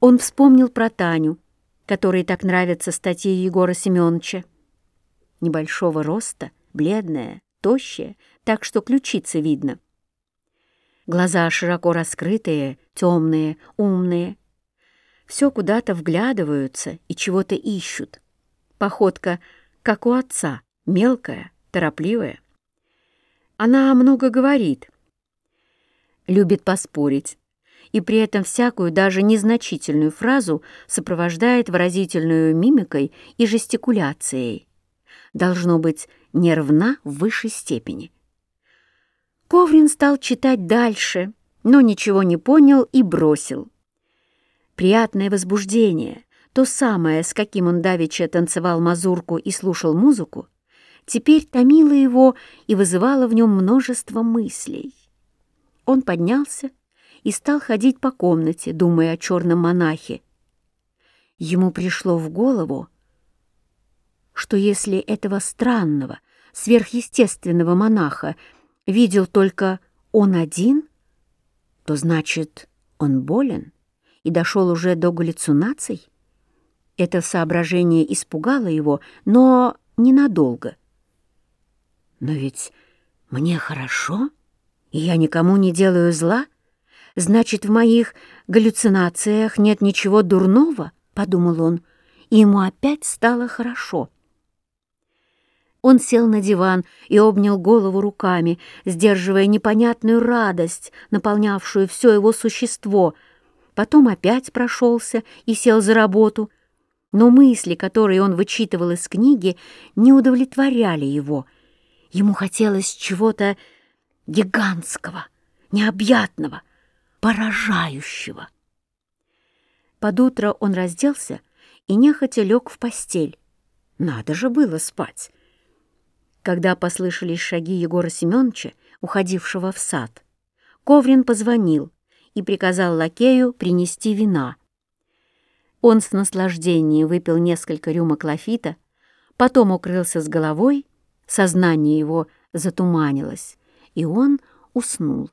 Он вспомнил про Таню, которой так нравятся статьи Егора Семеновича. Небольшого роста, бледная, тощая, так что ключицы видно. Глаза широко раскрытые, темные, умные. Все куда-то вглядываются и чего-то ищут. Походка, как у отца, мелкая, торопливая. Она много говорит, любит поспорить, и при этом всякую, даже незначительную фразу сопровождает выразительную мимикой и жестикуляцией. Должно быть, нервна в высшей степени. Коврин стал читать дальше, но ничего не понял и бросил. Приятное возбуждение, то самое, с каким он давеча танцевал мазурку и слушал музыку, теперь томило его и вызывало в нем множество мыслей. Он поднялся и стал ходить по комнате, думая о черном монахе. Ему пришло в голову, что если этого странного, сверхъестественного монаха видел только он один, то значит, он болен и дошел уже до галлюцинаций? Это соображение испугало его, но ненадолго. «Но ведь мне хорошо, и я никому не делаю зла», «Значит, в моих галлюцинациях нет ничего дурного?» — подумал он, и ему опять стало хорошо. Он сел на диван и обнял голову руками, сдерживая непонятную радость, наполнявшую все его существо. Потом опять прошелся и сел за работу. Но мысли, которые он вычитывал из книги, не удовлетворяли его. Ему хотелось чего-то гигантского, необъятного, поражающего. Под утро он разделся и нехотя лег в постель. Надо же было спать. Когда послышались шаги Егора Семеновича, уходившего в сад, Коврин позвонил и приказал лакею принести вина. Он с наслаждением выпил несколько рюмок лафита, потом укрылся с головой, сознание его затуманилось, и он уснул.